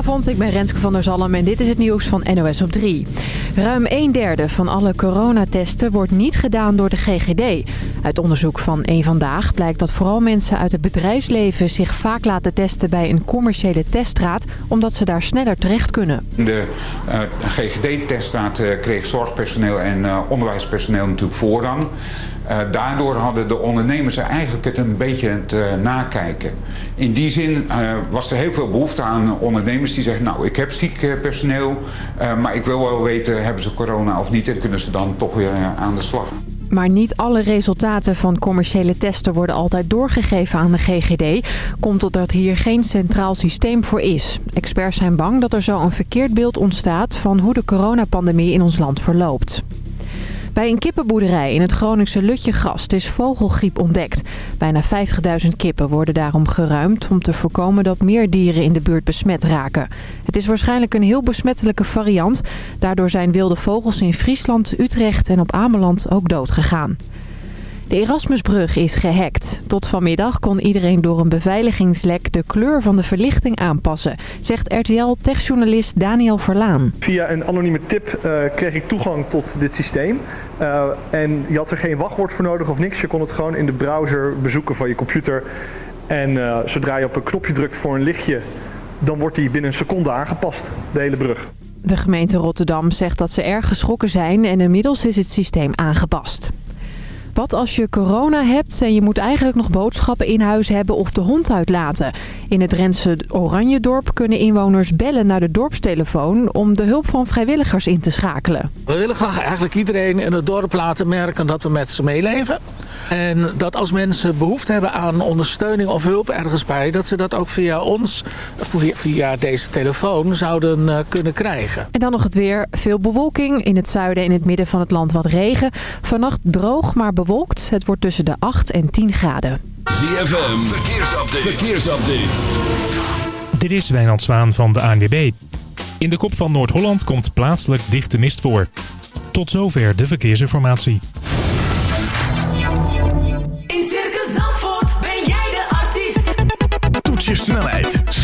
Goedenavond, ik ben Renske van der Zalm en dit is het nieuws van NOS op 3. Ruim een derde van alle coronatesten wordt niet gedaan door de GGD. Uit onderzoek van Eén Vandaag blijkt dat vooral mensen uit het bedrijfsleven zich vaak laten testen bij een commerciële teststraat, omdat ze daar sneller terecht kunnen. De uh, GGD-teststraat uh, kreeg zorgpersoneel en uh, onderwijspersoneel natuurlijk voorrang. Uh, daardoor hadden de ondernemers eigenlijk het een beetje te nakijken. In die zin uh, was er heel veel behoefte aan ondernemers die zeggen... nou, ik heb ziek personeel, uh, maar ik wil wel weten, hebben ze corona of niet... en kunnen ze dan toch weer aan de slag. Maar niet alle resultaten van commerciële testen worden altijd doorgegeven aan de GGD. Komt doordat hier geen centraal systeem voor is. Experts zijn bang dat er zo een verkeerd beeld ontstaat van hoe de coronapandemie in ons land verloopt. Bij een kippenboerderij in het Groningse Lutjegast is vogelgriep ontdekt. Bijna 50.000 kippen worden daarom geruimd om te voorkomen dat meer dieren in de buurt besmet raken. Het is waarschijnlijk een heel besmettelijke variant. Daardoor zijn wilde vogels in Friesland, Utrecht en op Ameland ook doodgegaan. De Erasmusbrug is gehackt. Tot vanmiddag kon iedereen door een beveiligingslek de kleur van de verlichting aanpassen, zegt RTL-techjournalist Daniel Verlaan. Via een anonieme tip uh, kreeg ik toegang tot dit systeem. Uh, en je had er geen wachtwoord voor nodig of niks. Je kon het gewoon in de browser bezoeken van je computer. En uh, zodra je op een knopje drukt voor een lichtje, dan wordt die binnen een seconde aangepast, de hele brug. De gemeente Rotterdam zegt dat ze erg geschrokken zijn en inmiddels is het systeem aangepast. Wat als je corona hebt en je moet eigenlijk nog boodschappen in huis hebben of de hond uitlaten? In het Drentse Oranjedorp kunnen inwoners bellen naar de dorpstelefoon om de hulp van vrijwilligers in te schakelen. We willen graag eigenlijk iedereen in het dorp laten merken dat we met ze meeleven. En dat als mensen behoefte hebben aan ondersteuning of hulp ergens bij... dat ze dat ook via ons, via deze telefoon, zouden uh, kunnen krijgen. En dan nog het weer. Veel bewolking. In het zuiden en in het midden van het land wat regen. Vannacht droog, maar bewolkt. Het wordt tussen de 8 en 10 graden. ZFM, verkeersupdate. verkeersupdate. Dit is Wijnand Zwaan van de ANWB. In de kop van Noord-Holland komt plaatselijk dichte mist voor. Tot zover de verkeersinformatie.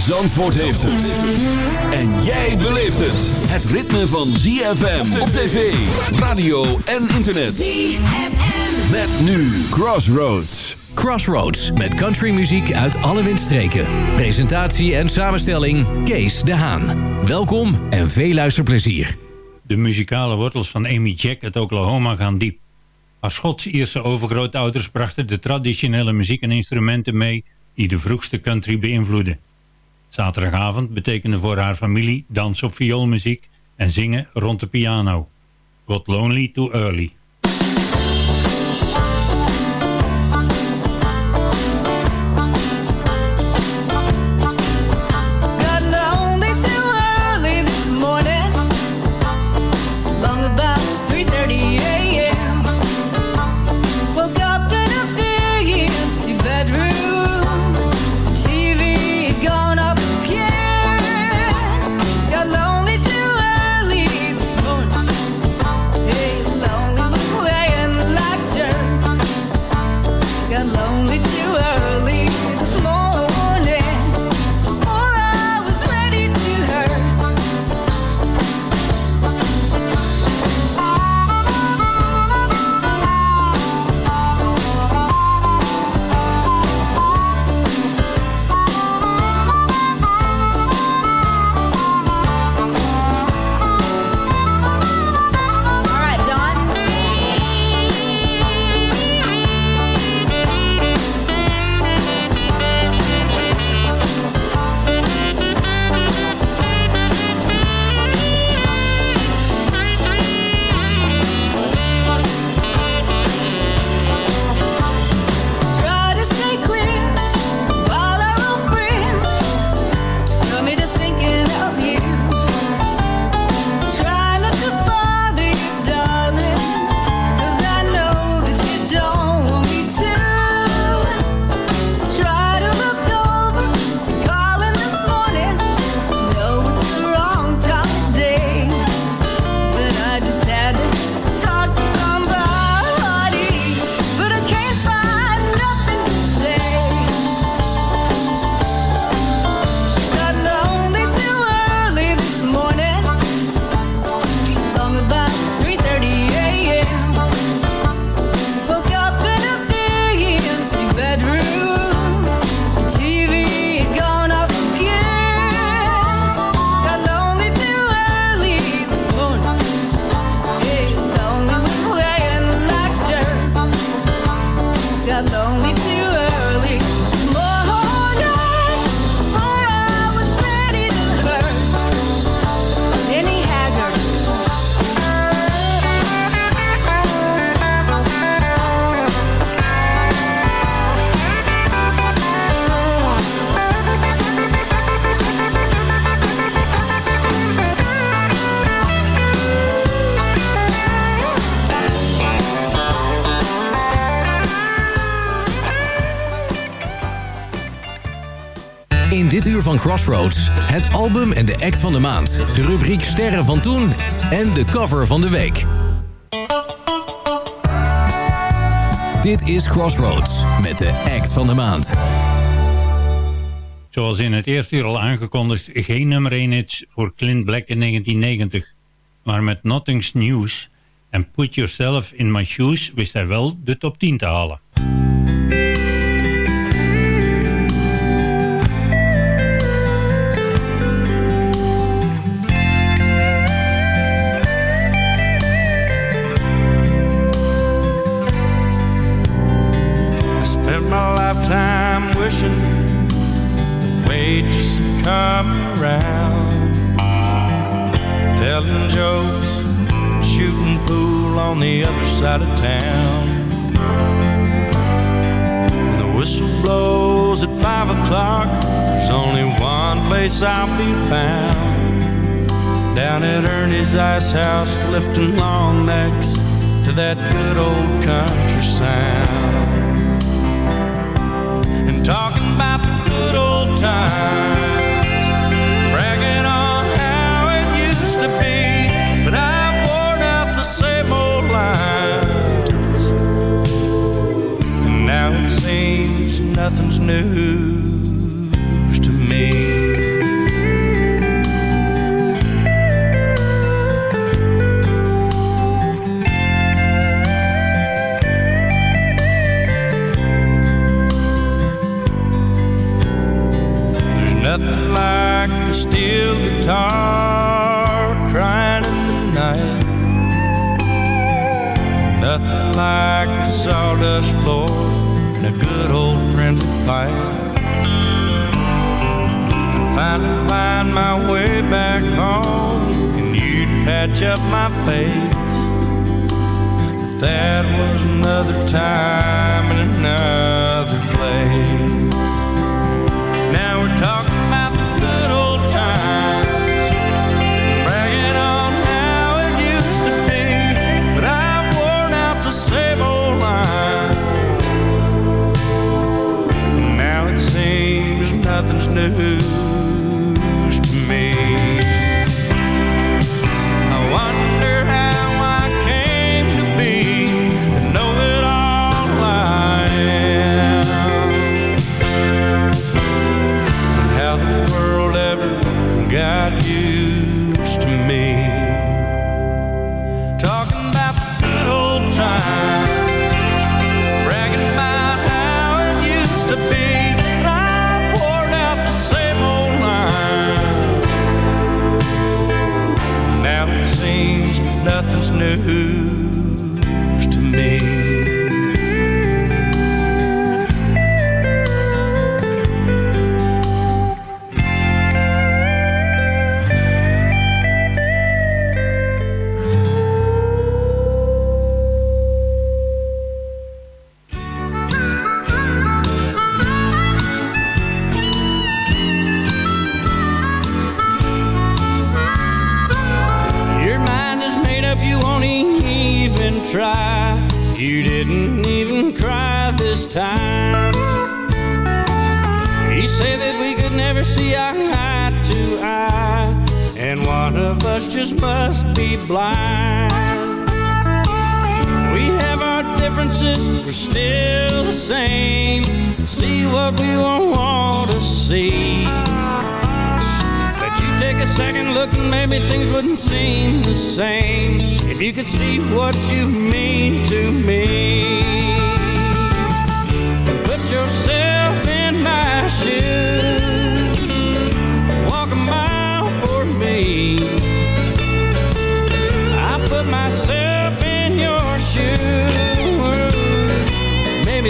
Zandvoort heeft het. En jij beleeft het. Het ritme van ZFM op tv, radio en internet. ZFM. Met nu Crossroads. Crossroads met countrymuziek uit alle windstreken. Presentatie en samenstelling Kees de Haan. Welkom en veel luisterplezier. De muzikale wortels van Amy Jack uit Oklahoma gaan diep. Haar Schots-Ierse overgrootouders brachten de traditionele muziek en instrumenten mee die de vroegste country beïnvloeden. Zaterdagavond betekende voor haar familie dans op vioolmuziek en zingen rond de piano. Got Lonely Too Early. Crossroads het album en de act van de maand, de rubriek Sterren van Toen en de cover van de week. Dit is Crossroads met de act van de maand. Zoals in het eerste uur al aangekondigd, geen nummer 1 hits voor Clint Black in 1990. Maar met Nothing's News en Put Yourself in My Shoes wist hij wel de top 10 te halen. I'll be found. Down at Ernie's Ice House, lifting long necks to that good old country sound and talking about the good old times, bragging on how it used to be. But I've worn out the same old lines, and now it seems nothing's news guitar crying in the night. Nothing like a sawdust floor and a good old friendly fight. And finally find my way back home, and you'd patch up my face. That was another time and another place. Nothing's news to me.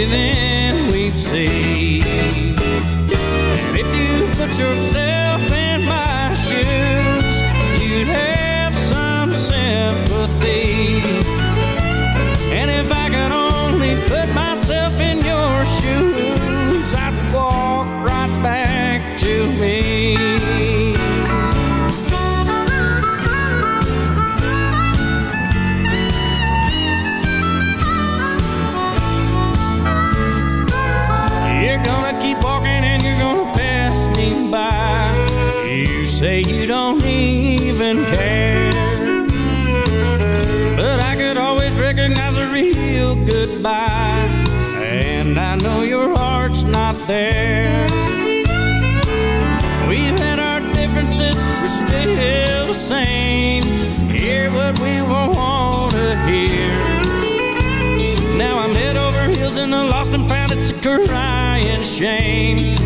Maybe the same. Hear what we want to hear. Now I'm head over heels in the lost and found. It's a crying shame.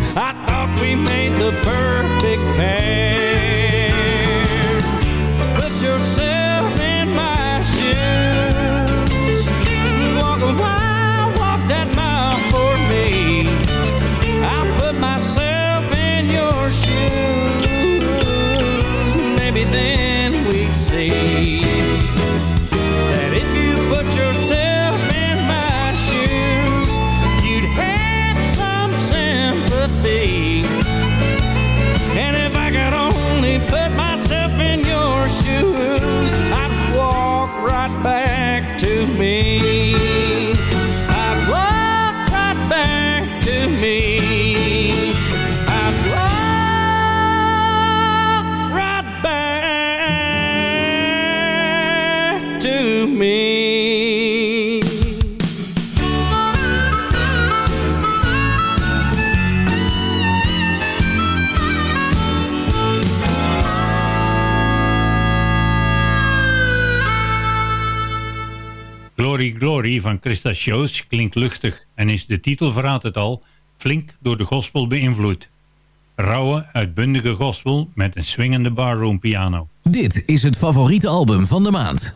Glory Glory van Christa Shows klinkt luchtig en is de titel verraadt het al flink door de gospel beïnvloed. Rauwe, uitbundige gospel met een swingende barroom piano. Dit is het favoriete album van de maand.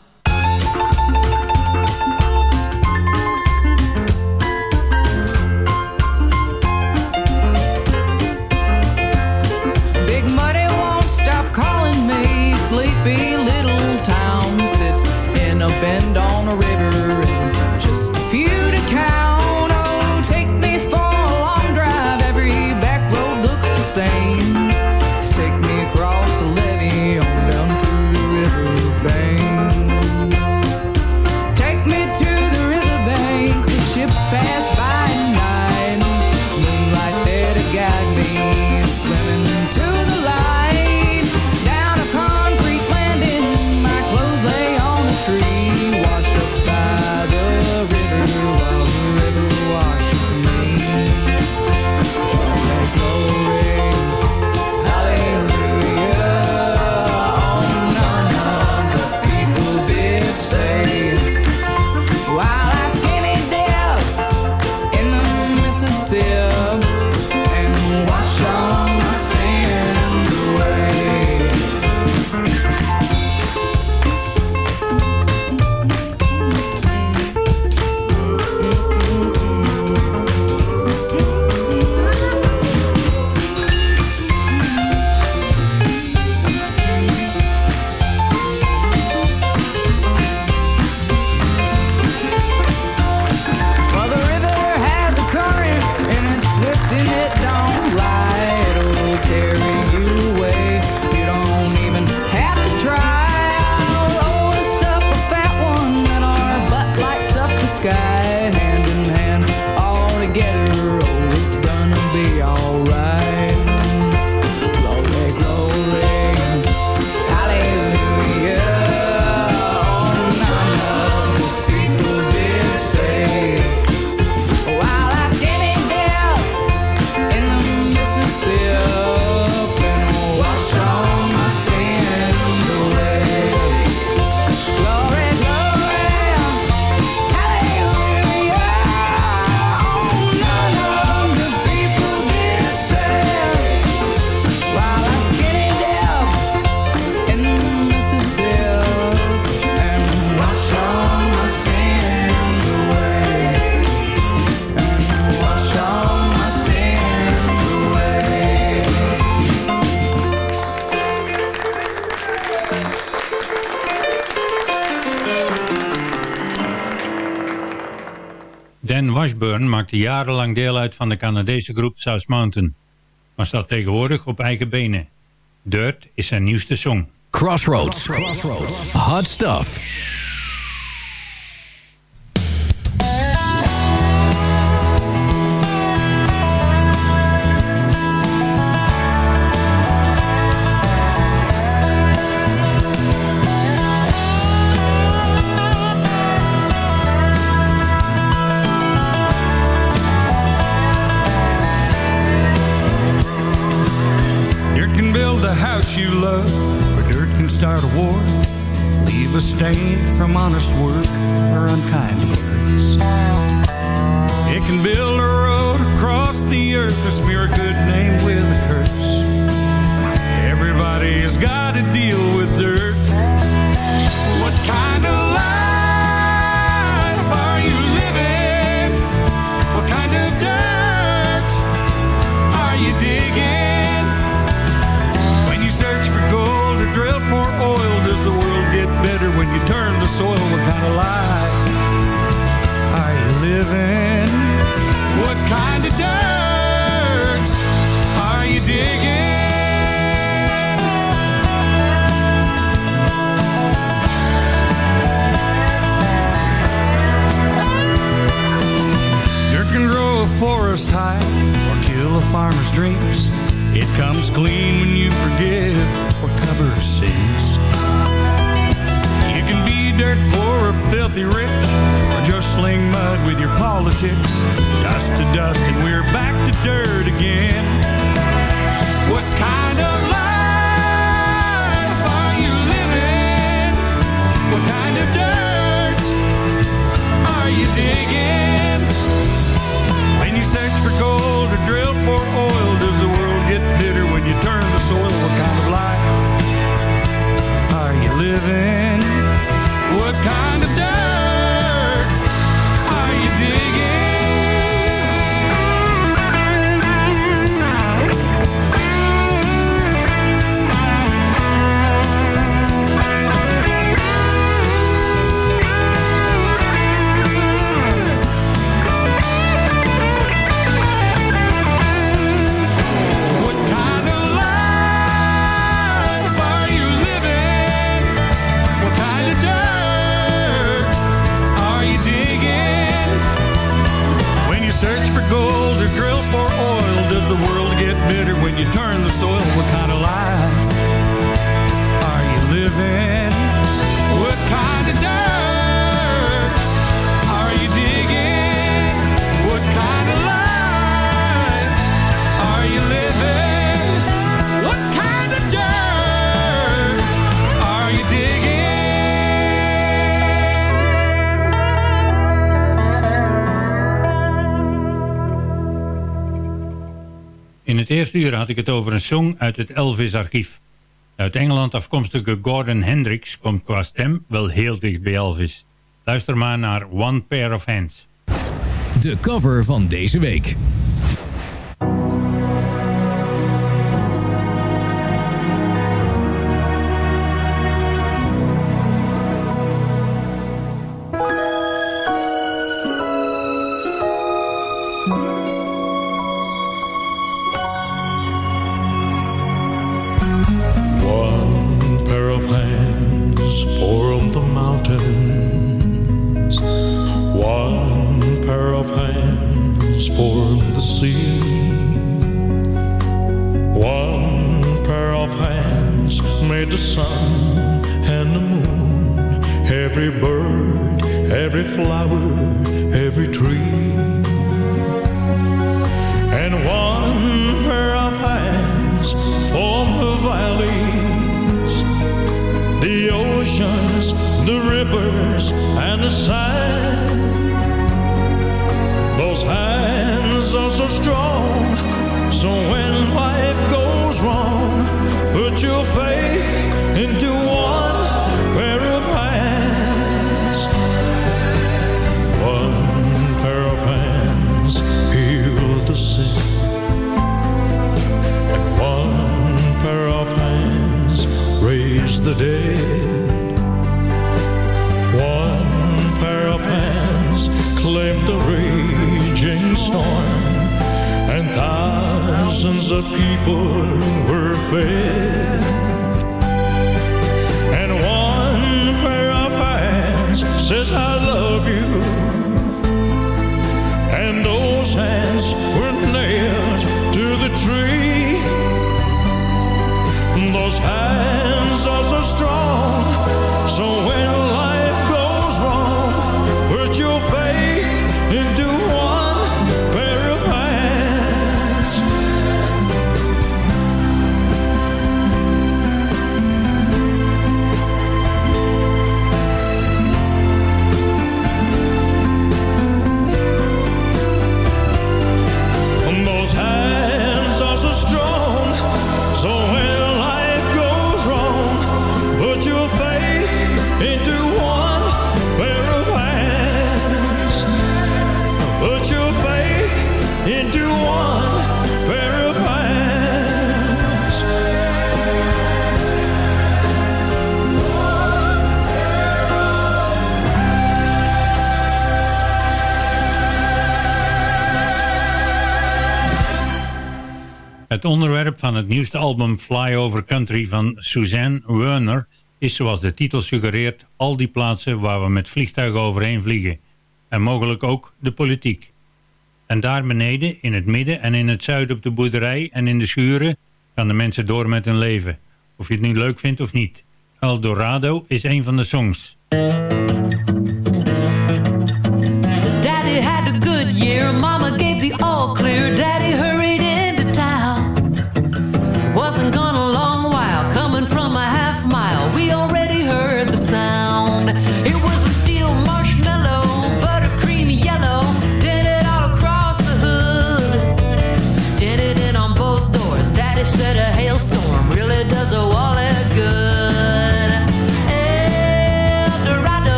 maakte jarenlang deel uit van de Canadese groep South Mountain, maar staat tegenwoordig op eigen benen. Dirt is zijn nieuwste song. Crossroads. Crossroads. Hot stuff. living had ik het over een song uit het Elvis-archief. Uit Engeland afkomstige Gordon Hendricks komt qua stem wel heel dicht bij Elvis. Luister maar naar One Pair of Hands. De cover van deze week. the sea. One pair of hands made the sun and the moon, every bird, every flower, every tree. And one pair of hands formed the valleys, the oceans, the rivers, and the sand. Those hands are so strong. So when life goes wrong, put your faith into one pair of hands. One pair of hands healed the sick, and one pair of hands raised the dead. storm. Thousands of people were fed. And one pair of hands says, I love you. And those hands were nailed to the tree. Those hands Het onderwerp van het nieuwste album Fly Over Country van Suzanne Werner is zoals de titel suggereert al die plaatsen waar we met vliegtuigen overheen vliegen. En mogelijk ook de politiek. En daar beneden, in het midden en in het zuiden op de boerderij en in de schuren, gaan de mensen door met hun leven. Of je het nu leuk vindt of niet. El Dorado is een van de songs. Daddy had a good year.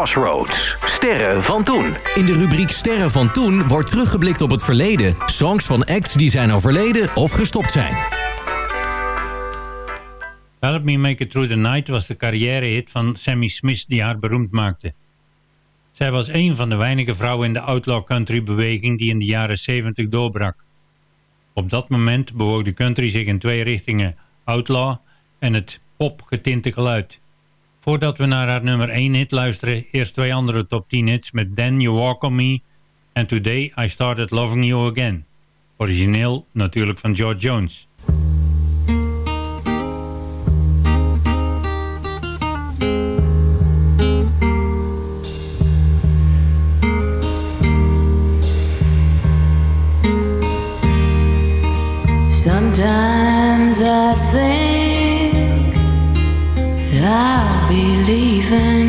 Crossroads. Sterren van toen. In de rubriek Sterren van toen wordt teruggeblikt op het verleden. Songs van acts die zijn overleden of gestopt zijn. Help Me Make It Through the Night was de carrièrehit van Sammy Smith die haar beroemd maakte. Zij was een van de weinige vrouwen in de outlaw country beweging die in de jaren 70 doorbrak. Op dat moment bewoog de country zich in twee richtingen, outlaw en het pop getinte geluid. Voordat we naar haar nummer 1 hit luisteren, eerst twee andere top 10 hits met Then You Walk On Me en Today I Started Loving You Again. Origineel natuurlijk van George Jones. Sometimes I think I'll be leaving.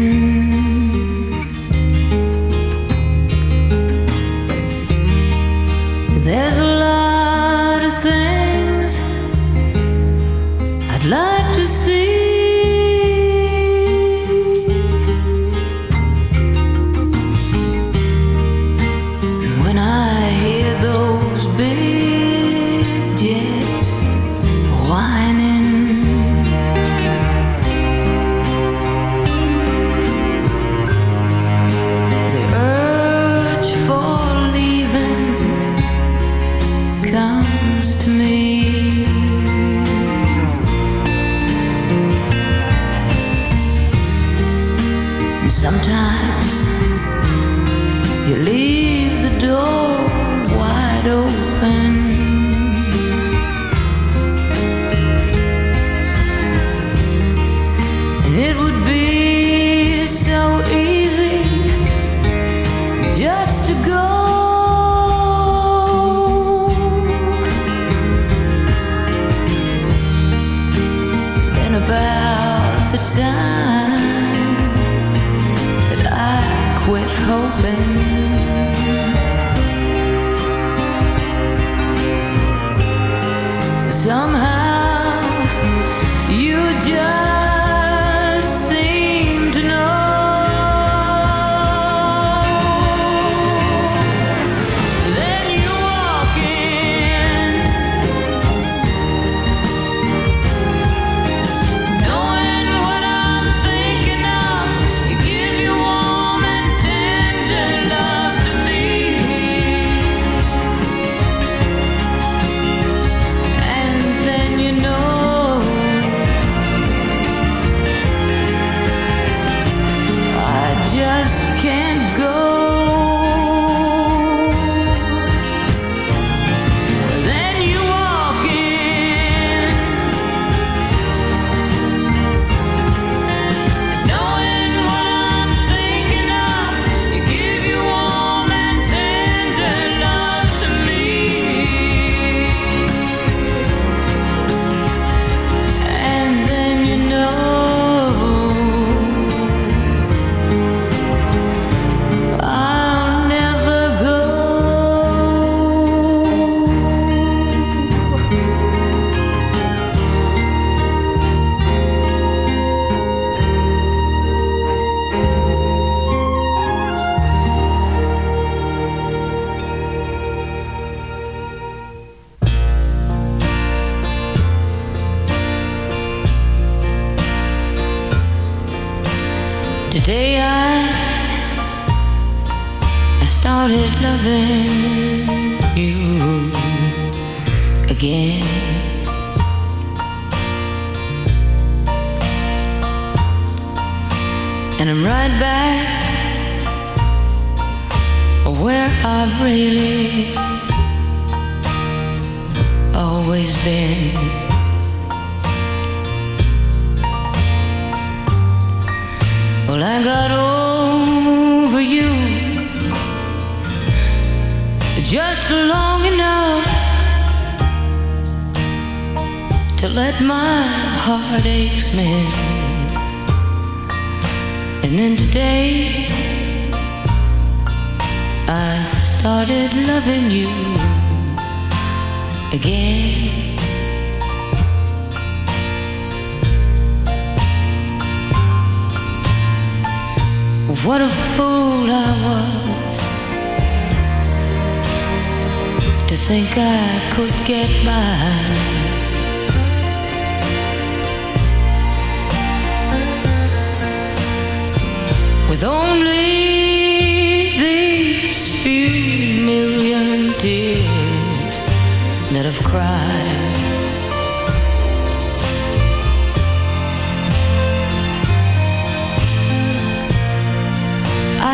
There's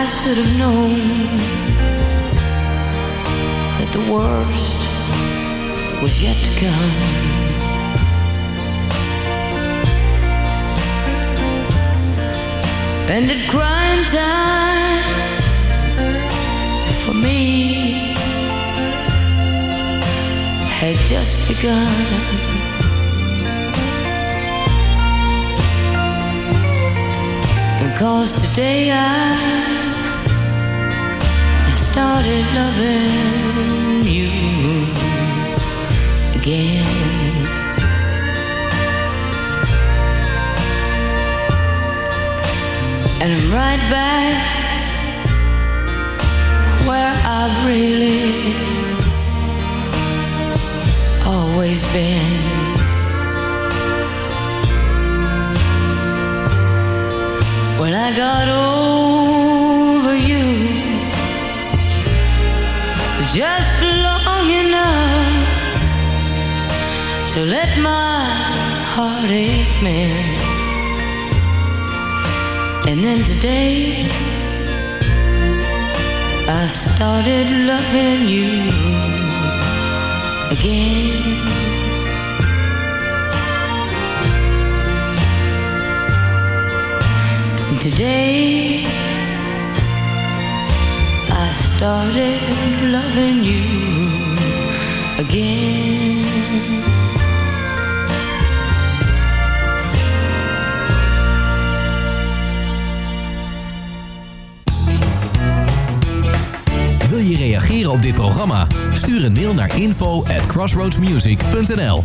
should have known that the worst was yet to come. And at crime time for me had just begun. Cause today I started loving you again. And I'm right back where I've really always been. When I got old just long enough to let my heart ache mend. And then today I started loving you again. Today started loving you again. Wil je reageren op dit programma? Stuur een mail naar info at crossroadsmusic.nl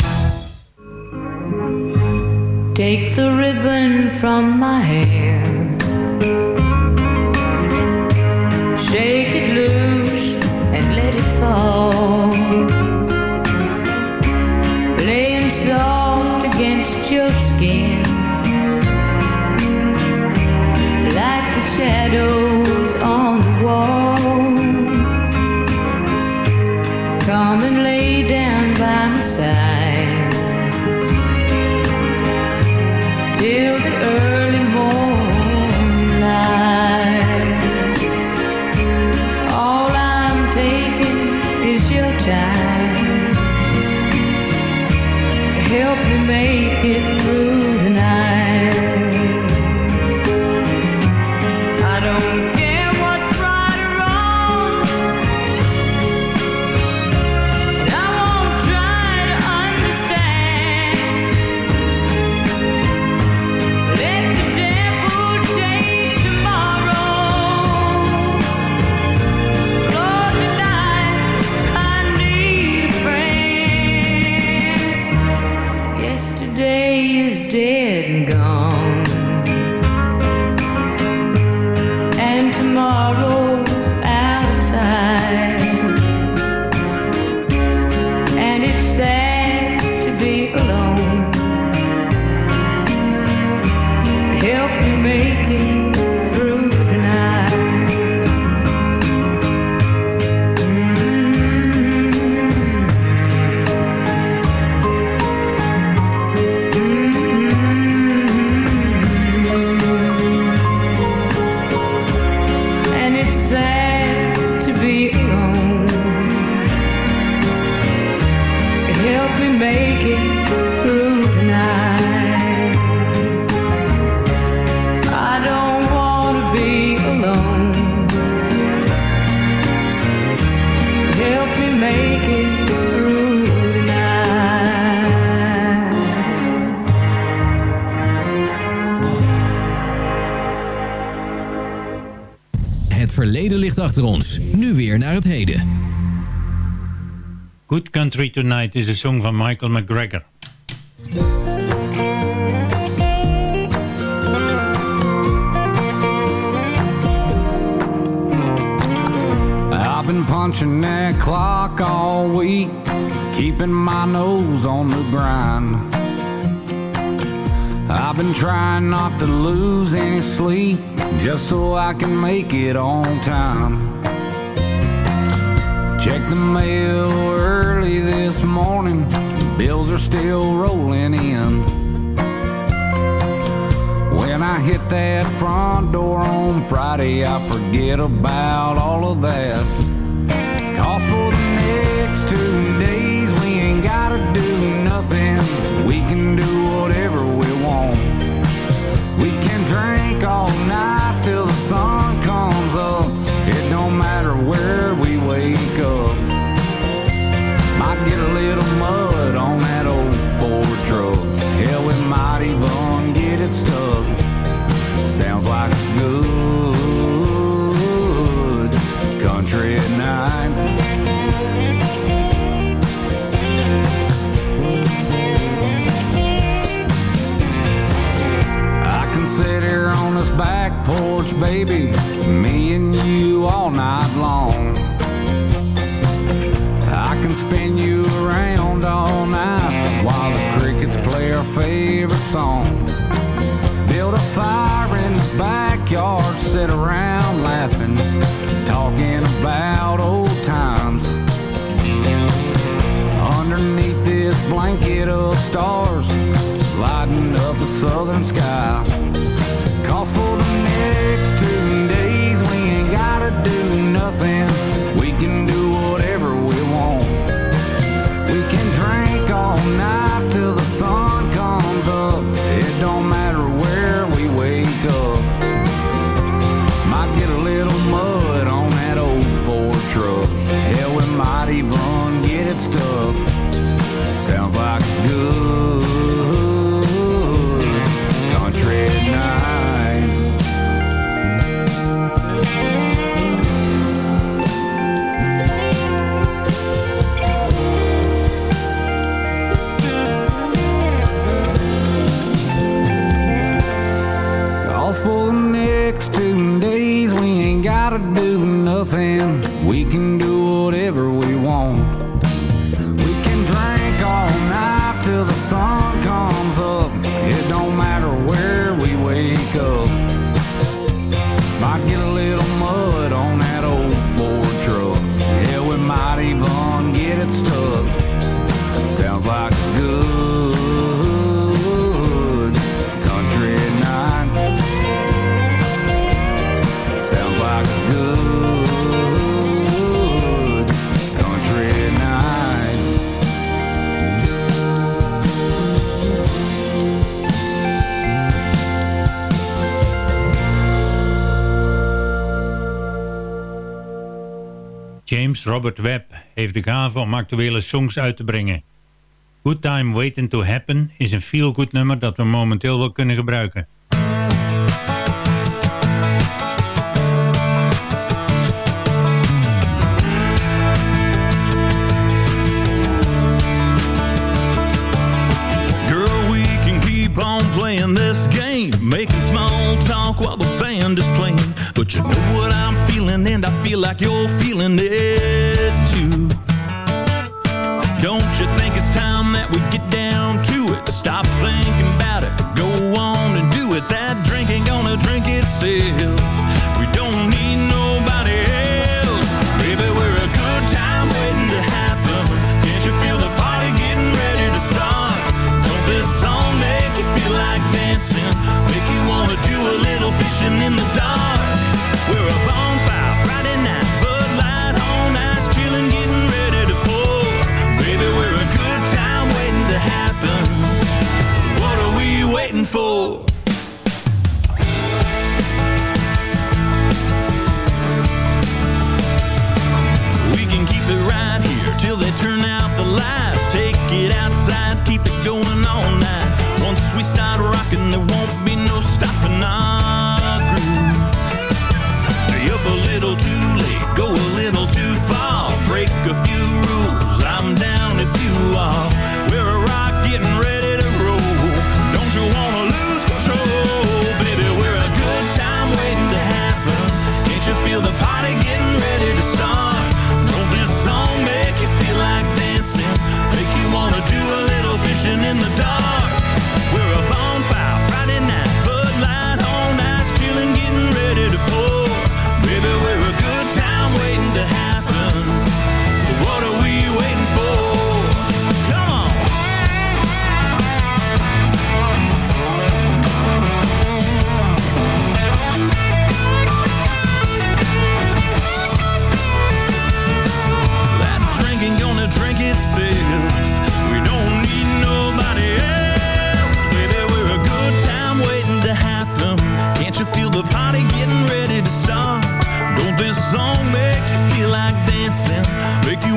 Take the ribbon from my hair. Shake it Country Tonight is een song van Michael McGregor. I've been punching that clock all week, keeping my nose on the grind. I've been trying not to lose any sleep, just so I can make it on time. Bills are still rolling in. When I hit that front door on Friday, I forget about all of that. Cause for the next two days, we ain't gotta do nothing. We can do whatever we want. We can drink all country at night. I can sit here on this back porch, baby, James Robert Webb heeft de gave om actuele songs uit te brengen. Good Time Waiting to Happen is een feel-good nummer dat we momenteel wel kunnen gebruiken. while the band is playing. But you know what I'm feeling and I feel like you're feeling it too. Don't you think it's time that we get down to it? Stop thinking about it, go on and do it. That drink ain't gonna drink itself.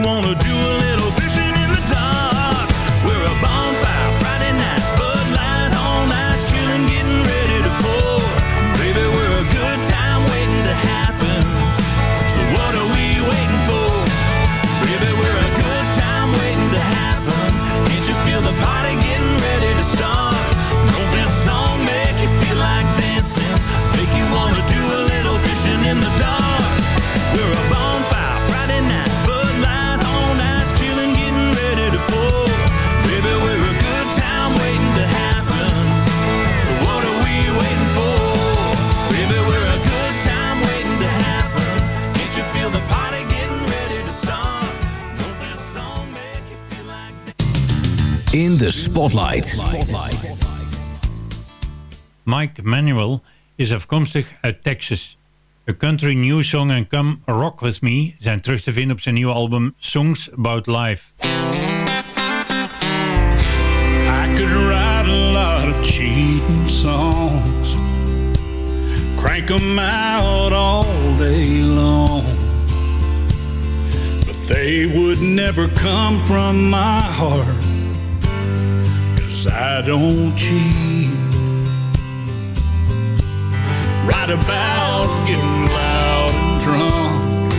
wanna do In the Spotlight. Spotlight. Mike Manuel is afkomstig uit Texas. A Country New Song and Come Rock With Me zijn terug te vinden op zijn nieuwe album Songs About Life. I could write a lot of cheating songs Crank them out all day long But they would never come from my heart cause I don't cheat. Write about getting loud and drunk,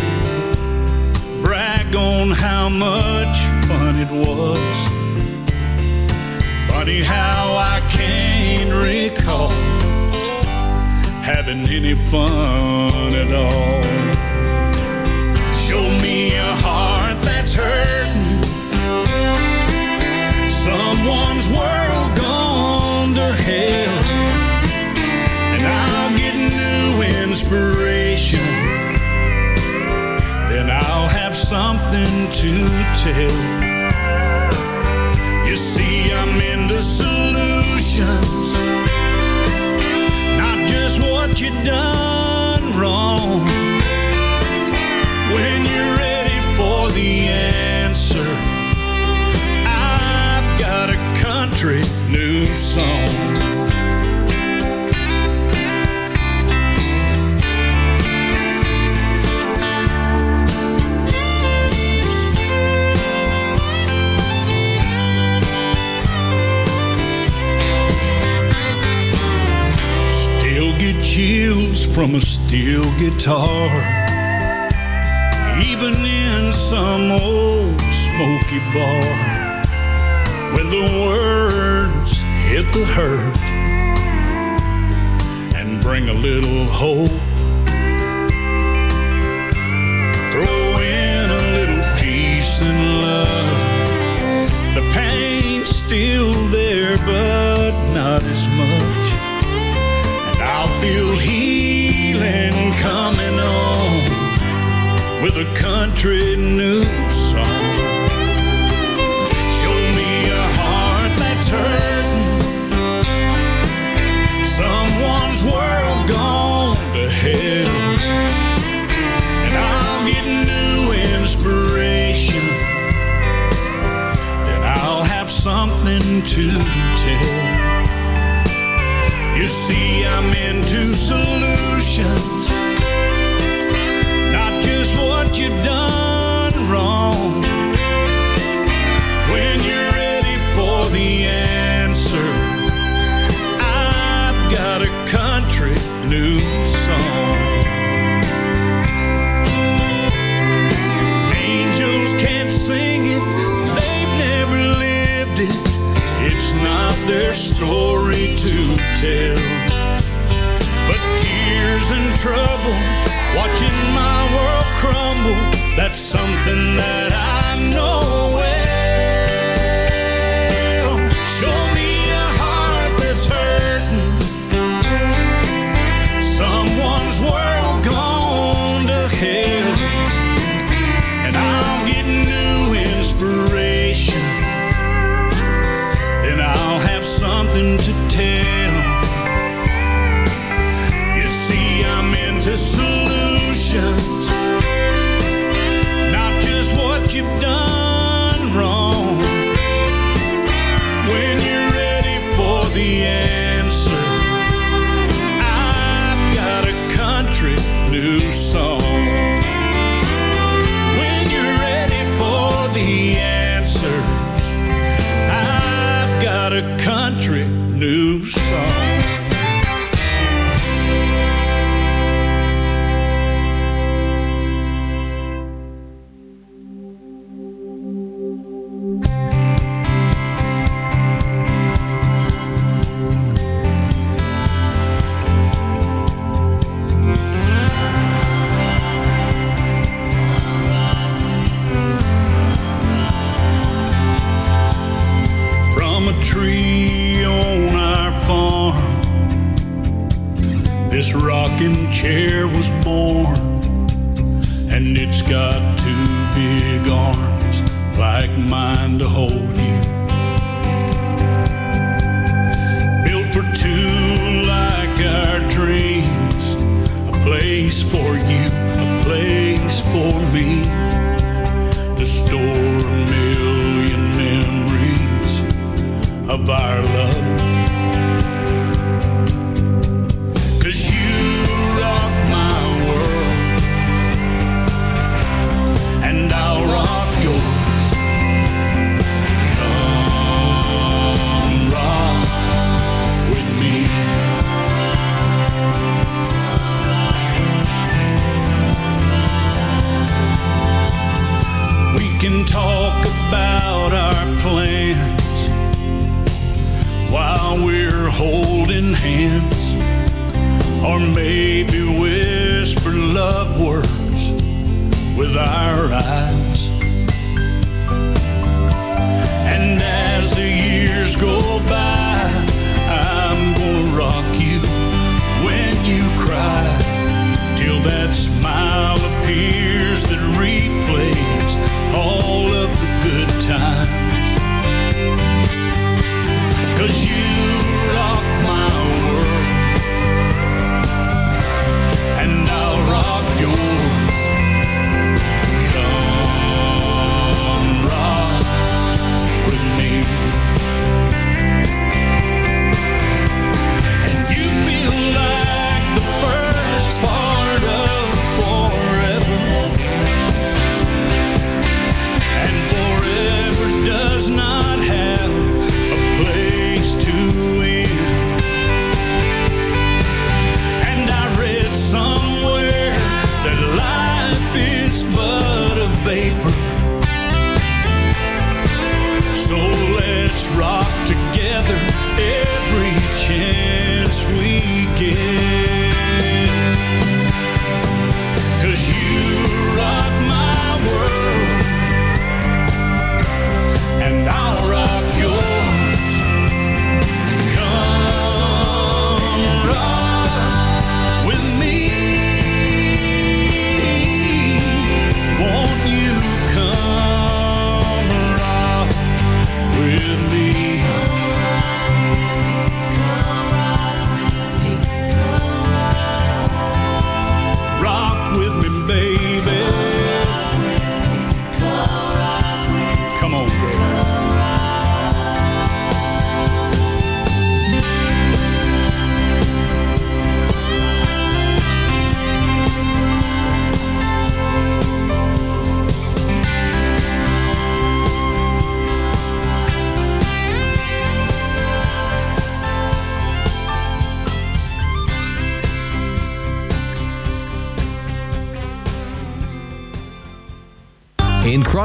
brag on how much fun it was. Funny how I can't recall having any fun at all. Show me a heart that's hurting, something to tell. You see, I'm into solutions, not just what you done wrong. When you're ready for the answer, I've got a country new song. Chills from a steel guitar. Even in some old smoky bar. When the words hit the hurt and bring a little hope. Throw in a little peace and love. The pain's still there, but feel healing coming on with a country new song. Show me a heart that's hurting, someone's world gone to hell, and I'll get new inspiration. Then I'll have something to tell. You see, I'm into solutions, not just what you've done wrong. When you're ready for the answer, I've got a country new song. Angels can't sing it, they've never lived it. It's not their story to tell. But tears and trouble, watching my world crumble, that's something that hands, or maybe whisper love words with our eyes. And as the years go by, I'm gonna rock you when you cry till that smile appears that replays all of the good times.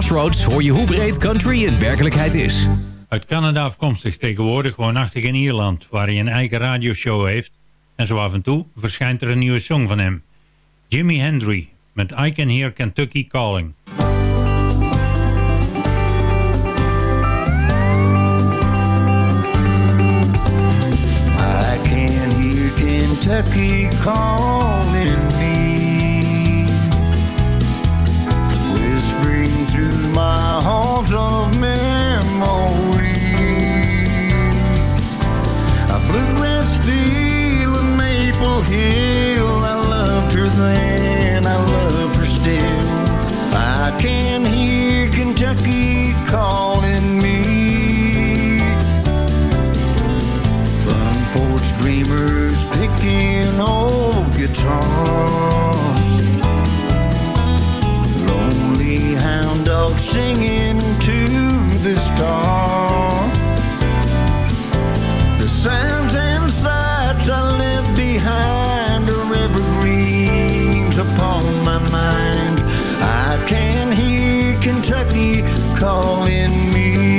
Crossroads hoor je hoe breed country in werkelijkheid is. Uit Canada afkomstig tegenwoordig woonachtig in Ierland, waar hij een eigen radioshow heeft. En zo af en toe verschijnt er een nieuwe song van hem. Jimi Hendry met I Can Hear Kentucky Calling. I can hear Kentucky calling halls Kentucky calling me.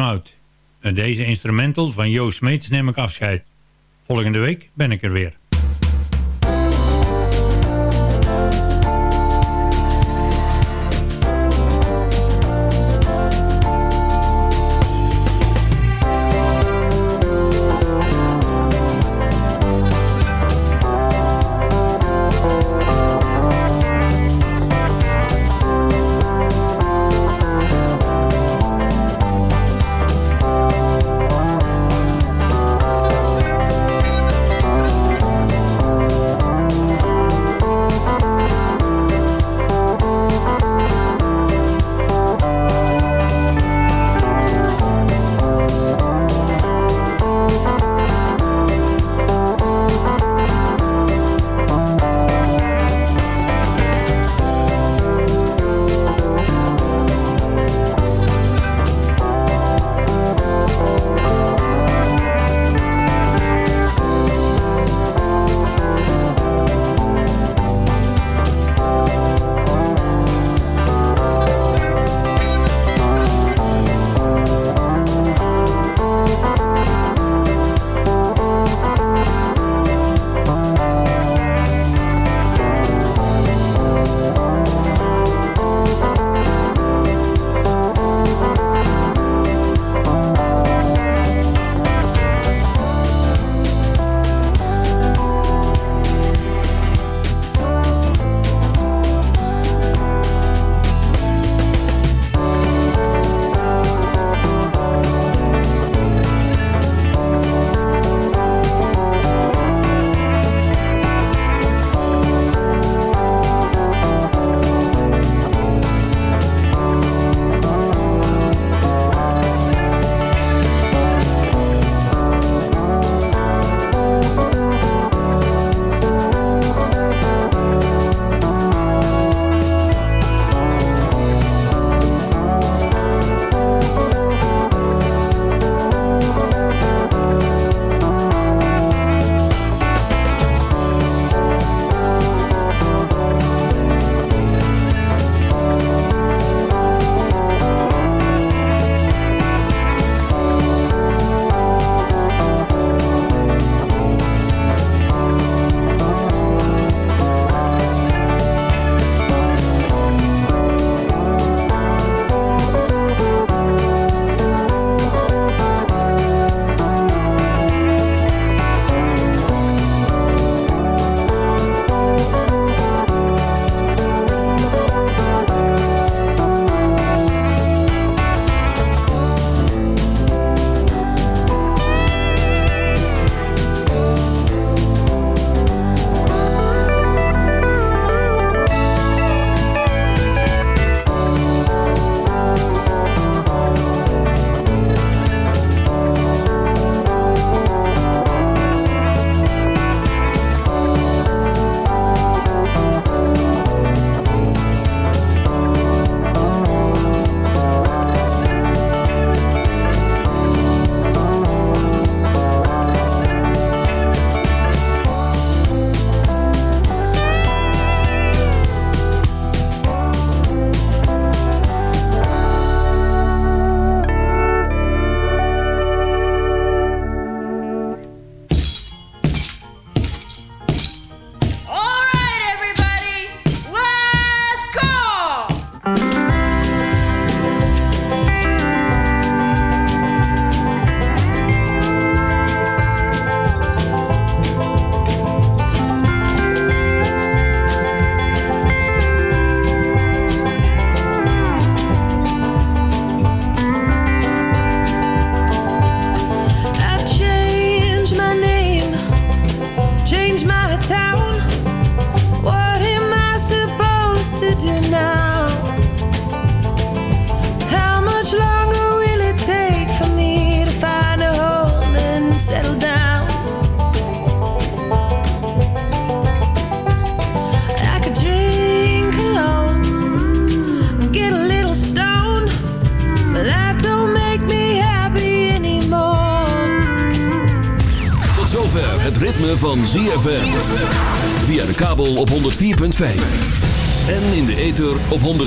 Out. Met deze instrumental van Joost Smeets neem ik afscheid. Volgende week ben ik er weer.